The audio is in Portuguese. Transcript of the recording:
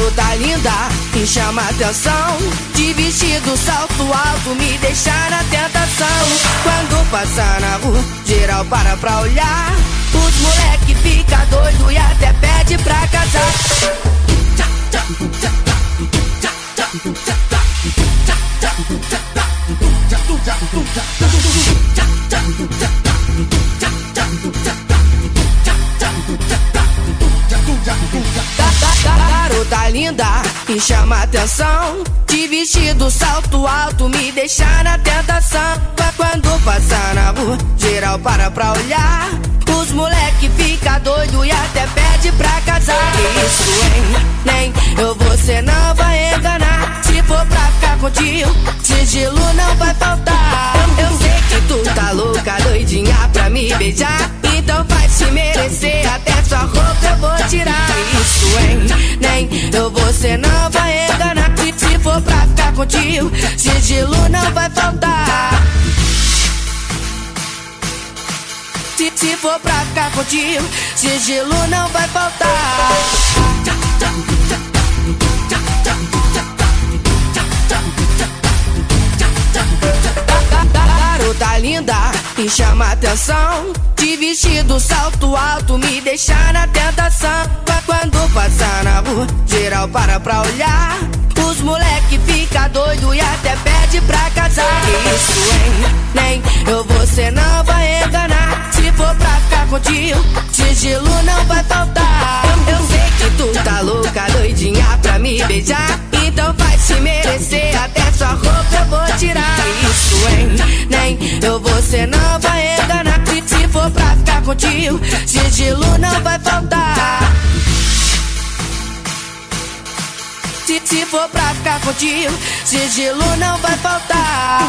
Garota linda que chama atenção. De vestido, salto alto, me deixa na tentação. Quando passa na rua, geral para pra olhar. Os moleque fica doido e até pede pra casar. Garota linda que chama atenção. De vestido, salto alto, me deixa na tentação. Quando passa na rua, geral para pra olhar. Os moleque fica doido e até pede pra casar. Isso, hein? Nem eu você não vai enganar. Se for pra ficar contigo, sigilo não vai faltar. Eu sei que tu tá louca, doidinha pra me beijar. Então vai você não vai enganar. Se for pra ficar contigo, sigilo não vai faltar. Se, se for pra ficar contigo, sigilo não vai faltar. Garota linda que chama atenção. De vestido, salto alto, me deixa na tentação. Quando passa geral para pra olhar. Os moleque fica doido e até pede pra casar. Isso, hein? Nem eu você não vai enganar. Se for pra ficar contigo, sigilo não vai faltar. Eu sei que tu tá louca, doidinha pra me beijar. Então vai se merecer, até sua roupa eu vou tirar. Isso, hein? Nem eu você não vai enganar. Se for pra ficar contigo, sigilo não vai faltar. Se, for pra ficar contigo, sigilo não vai faltar.